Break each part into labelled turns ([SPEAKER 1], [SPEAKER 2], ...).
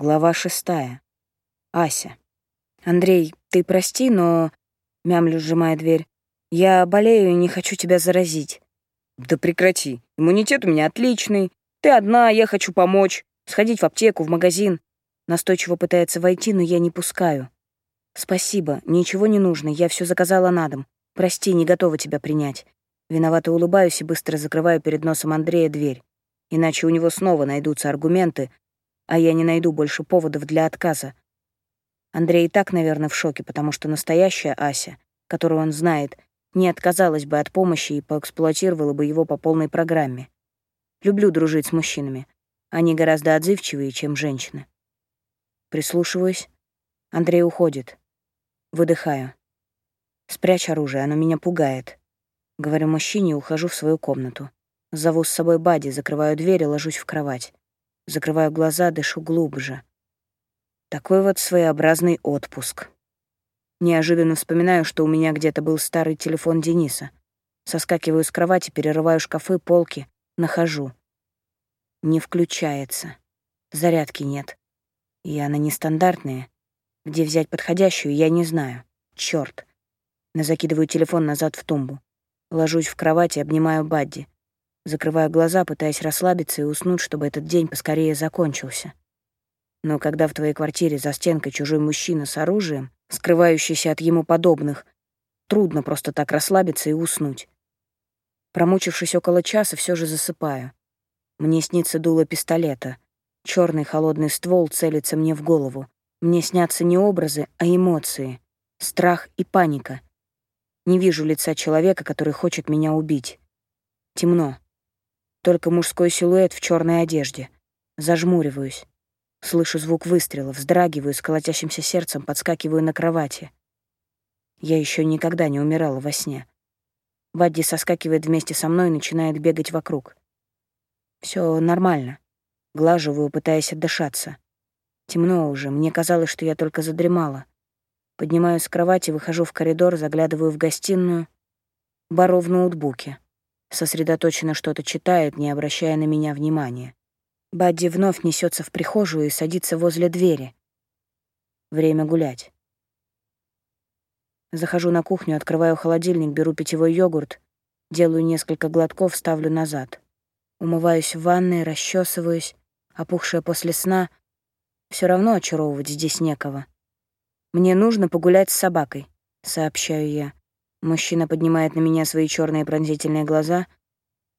[SPEAKER 1] Глава шестая. Ася. «Андрей, ты прости, но...» — мямлю, сжимая дверь. «Я болею и не хочу тебя заразить».
[SPEAKER 2] «Да прекрати. Иммунитет у меня отличный. Ты одна, я хочу помочь. Сходить в аптеку, в магазин».
[SPEAKER 1] Настойчиво пытается войти, но я не пускаю. «Спасибо, ничего не нужно, я все заказала на дом. Прости, не готова тебя принять». Виновато улыбаюсь и быстро закрываю перед носом Андрея дверь. Иначе у него снова найдутся аргументы, а я не найду больше поводов для отказа. Андрей и так, наверное, в шоке, потому что настоящая Ася, которую он знает, не отказалась бы от помощи и поэксплуатировала бы его по полной программе. Люблю дружить с мужчинами. Они гораздо отзывчивее, чем женщины. Прислушиваюсь. Андрей уходит. Выдыхаю. Спрячь оружие, оно меня пугает. Говорю мужчине и ухожу в свою комнату. Зову с собой Бади, закрываю дверь и ложусь в кровать. Закрываю глаза, дышу глубже. Такой вот своеобразный отпуск. Неожиданно вспоминаю, что у меня где-то был старый телефон Дениса. Соскакиваю с кровати, перерываю шкафы, полки, нахожу. Не включается. Зарядки нет. И она нестандартная. Где взять подходящую, я не знаю. Чёрт. Закидываю телефон назад в тумбу. Ложусь в кровать и обнимаю Бадди. Закрываю глаза, пытаясь расслабиться и уснуть, чтобы этот день поскорее закончился. Но когда в твоей квартире за стенкой чужой мужчина с оружием, скрывающийся от ему подобных, трудно просто так расслабиться и уснуть. Промучившись около часа, все же засыпаю. Мне снится дуло пистолета. Черный холодный ствол целится мне в голову. Мне снятся не образы, а эмоции. Страх и паника. Не вижу лица человека, который хочет меня убить. Темно. Только мужской силуэт в черной одежде. Зажмуриваюсь. Слышу звук выстрела, вздрагиваю с колотящимся сердцем, подскакиваю на кровати. Я еще никогда не умирала во сне. Бадди соскакивает вместе со мной и начинает бегать вокруг. Все нормально. Глаживаю, пытаясь отдышаться. Темно уже, мне казалось, что я только задремала. Поднимаюсь с кровати, выхожу в коридор, заглядываю в гостиную. Баро в ноутбуке. Сосредоточенно что-то читает, не обращая на меня внимания. Бадди вновь несется в прихожую и садится возле двери. Время гулять. Захожу на кухню, открываю холодильник, беру питьевой йогурт, делаю несколько глотков, ставлю назад. Умываюсь в ванной, расчесываюсь, опухшая после сна. Все равно очаровывать здесь некого. «Мне нужно погулять с собакой», — сообщаю я. Мужчина поднимает на меня свои черные пронзительные глаза,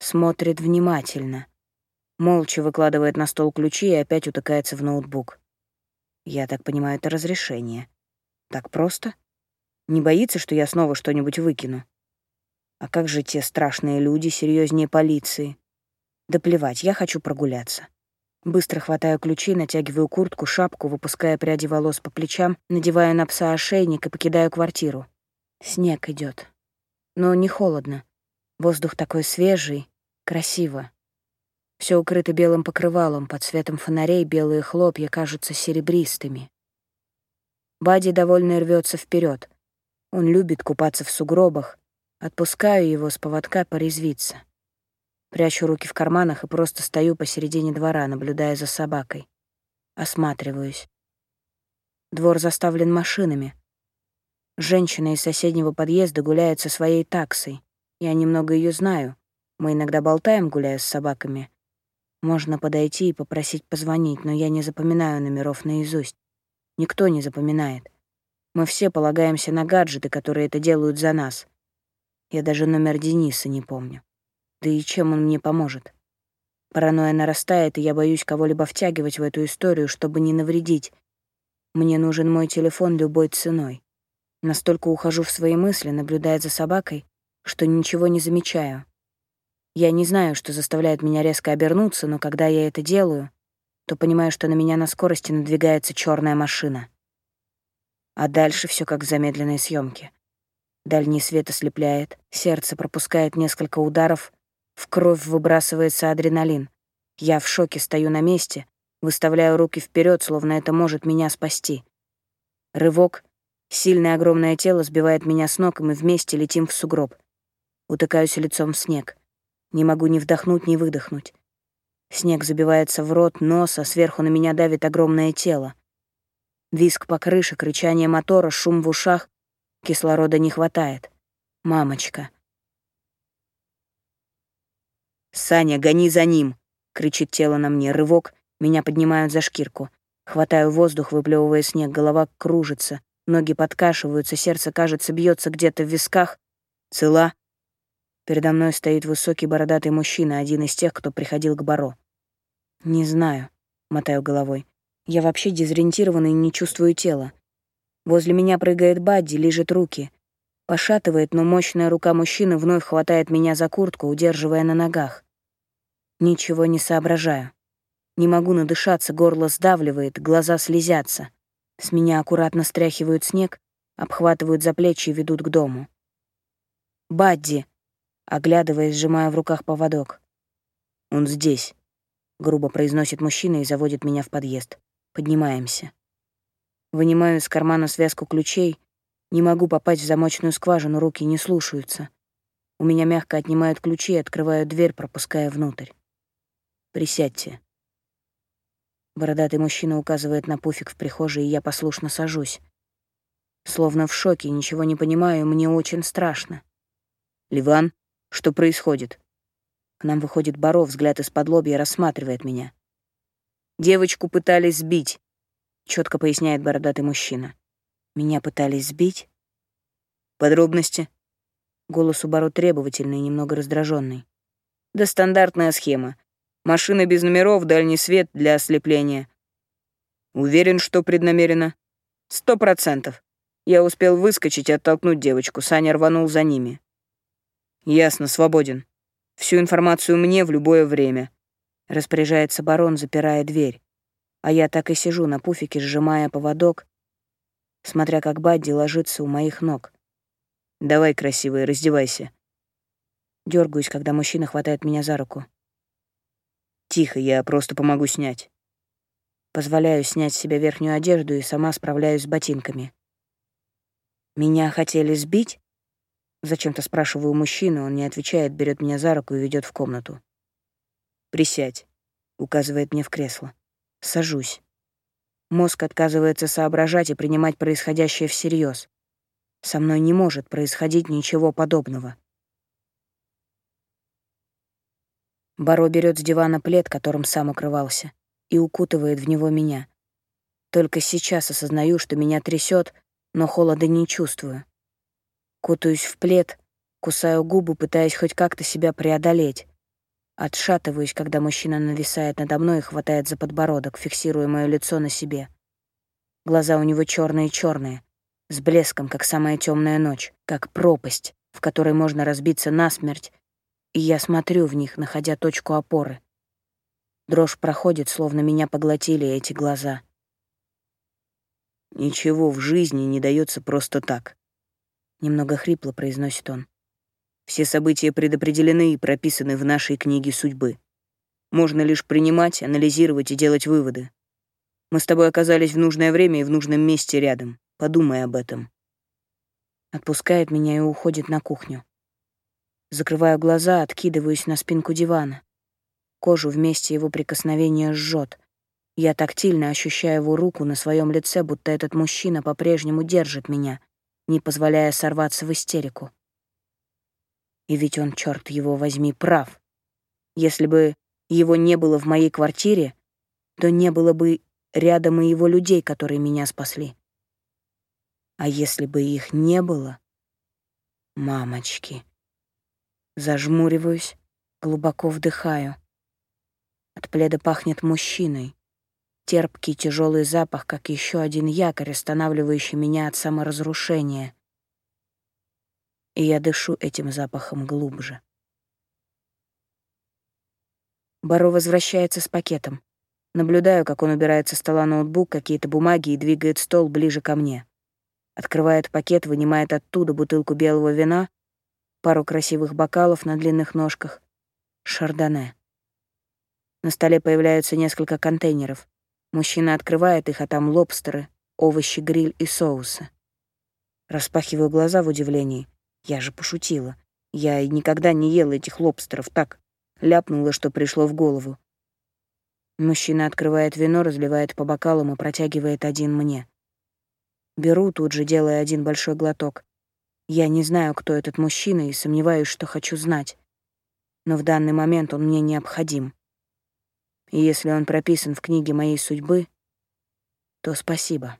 [SPEAKER 1] смотрит внимательно — Молча выкладывает на стол ключи и опять утыкается в ноутбук. Я так понимаю, это разрешение. Так просто? Не боится, что я снова что-нибудь выкину? А как же те страшные люди, серьезнее полиции? Да плевать, я хочу прогуляться. Быстро хватаю ключи, натягиваю куртку, шапку, выпуская пряди волос по плечам, надеваю на пса ошейник и покидаю квартиру. Снег идет, Но не холодно. Воздух такой свежий, красиво. Все укрыто белым покрывалом, под светом фонарей белые хлопья кажутся серебристыми. Бади довольно рвется вперед. Он любит купаться в сугробах. Отпускаю его с поводка порезвиться. Прячу руки в карманах и просто стою посередине двора, наблюдая за собакой. Осматриваюсь. Двор заставлен машинами. Женщина из соседнего подъезда гуляет со своей таксой. Я немного ее знаю. Мы иногда болтаем, гуляя с собаками. Можно подойти и попросить позвонить, но я не запоминаю номеров наизусть. Никто не запоминает. Мы все полагаемся на гаджеты, которые это делают за нас. Я даже номер Дениса не помню. Да и чем он мне поможет? Паранойя нарастает, и я боюсь кого-либо втягивать в эту историю, чтобы не навредить. Мне нужен мой телефон любой ценой. Настолько ухожу в свои мысли, наблюдая за собакой, что ничего не замечаю. Я не знаю, что заставляет меня резко обернуться, но когда я это делаю, то понимаю, что на меня на скорости надвигается черная машина. А дальше все как в замедленной съемке. Дальний свет ослепляет, сердце пропускает несколько ударов, в кровь выбрасывается адреналин. Я в шоке стою на месте, выставляю руки вперед, словно это может меня спасти. Рывок, сильное огромное тело сбивает меня с ног, и мы вместе летим в сугроб. Утыкаюсь лицом в снег. Не могу ни вдохнуть, ни выдохнуть. Снег забивается в рот, нос, а сверху на меня давит огромное тело. Виск по крыше, кричание мотора, шум в ушах. Кислорода не хватает. Мамочка.
[SPEAKER 2] «Саня, гони за ним!» — кричит тело на мне. Рывок, меня поднимают за шкирку. Хватаю воздух, выплевывая снег, голова кружится, ноги подкашиваются, сердце, кажется, бьется где-то в висках. Цела. Передо мной стоит высокий бородатый мужчина, один из тех, кто приходил к Баро. «Не знаю», — мотаю головой. «Я вообще дезориентированный и не чувствую тела. Возле меня прыгает Бадди, лежит руки. Пошатывает, но мощная рука мужчины вновь хватает меня за куртку, удерживая на ногах. Ничего не соображаю. Не могу надышаться, горло сдавливает, глаза слезятся. С меня аккуратно стряхивают снег, обхватывают за плечи и ведут к дому. «Бадди!» — оглядываясь, сжимая в руках поводок. «Он здесь», — грубо произносит мужчина и заводит меня в подъезд. Поднимаемся. Вынимаю из кармана связку ключей. Не могу попасть в замочную скважину, руки не слушаются. У меня мягко отнимают ключи и открывают дверь, пропуская внутрь. «Присядьте», Бородатый мужчина указывает на пуфик в прихожей, и я послушно сажусь. Словно в шоке, ничего не понимаю, мне очень страшно. «Ливан, что происходит?» К нам выходит Баров, взгляд из-под лобья рассматривает меня. «Девочку пытались сбить», — четко поясняет бородатый мужчина. «Меня пытались сбить?» «Подробности?» Голос у Баро требовательный, немного раздраженный. «Да стандартная схема. Машина без номеров, дальний свет для ослепления. Уверен, что преднамеренно? Сто процентов. Я успел выскочить и оттолкнуть девочку. Саня рванул за ними. Ясно, свободен. Всю информацию мне в любое время. Распоряжается барон, запирая дверь. А я так и сижу на пуфике, сжимая поводок, смотря как Бадди ложится у моих ног. «Давай, красивая, раздевайся». Дергаюсь, когда мужчина хватает меня за руку. Тихо, я просто помогу снять. Позволяю снять с себя верхнюю одежду и сама справляюсь с ботинками. Меня хотели сбить? Зачем-то спрашиваю мужчину, он не отвечает, берет меня за руку и ведет в комнату. «Присядь», — указывает мне в кресло. Сажусь. Мозг отказывается соображать и принимать происходящее всерьез. Со мной не может происходить ничего подобного. Баро берет с дивана плед, которым сам укрывался, и укутывает в него меня. Только сейчас осознаю, что меня трясет, но холода не чувствую. Кутаюсь в плед, кусаю губы, пытаясь хоть как-то себя преодолеть. Отшатываюсь, когда мужчина нависает надо мной и хватает за подбородок, фиксируя мое лицо на себе. Глаза у него черные-черные, с блеском, как самая темная ночь, как пропасть, в которой можно разбиться насмерть и я смотрю в них, находя точку опоры. Дрожь проходит, словно меня поглотили эти глаза. «Ничего в жизни не дается просто так», — немного хрипло произносит он. «Все события предопределены и прописаны в нашей книге судьбы. Можно лишь принимать, анализировать и делать выводы. Мы с тобой оказались в нужное время и в нужном месте рядом. Подумай об этом». Отпускает меня и уходит на кухню. Закрываю глаза, откидываюсь на спинку дивана. Кожу вместе его прикосновения жжет. Я тактильно ощущаю его руку на своем лице, будто этот мужчина по-прежнему держит меня, не позволяя сорваться в истерику. И ведь он, черт его возьми, прав. Если бы его не было в моей квартире, то не было бы рядом и его людей, которые меня спасли. А если бы их не было... Мамочки. Зажмуриваюсь, глубоко вдыхаю. От пледа пахнет мужчиной. Терпкий тяжелый запах, как еще один якорь, останавливающий меня от саморазрушения. И я дышу этим запахом глубже. Баро возвращается с пакетом. Наблюдаю, как он убирает со стола ноутбук, какие-то бумаги и двигает стол ближе ко мне. Открывает пакет, вынимает оттуда бутылку белого вина пару красивых бокалов на длинных ножках, шардоне. На столе появляются несколько контейнеров. Мужчина открывает их, а там лобстеры, овощи, гриль и соусы. Распахиваю глаза в удивлении. Я же пошутила. Я и никогда не ела этих лобстеров, так ляпнула, что пришло в голову.
[SPEAKER 1] Мужчина открывает вино, разливает по бокалам и протягивает один мне. Беру, тут же делая один большой глоток. Я не знаю, кто этот мужчина, и сомневаюсь, что хочу знать. Но в данный момент он мне необходим. И если он прописан в книге моей судьбы, то спасибо.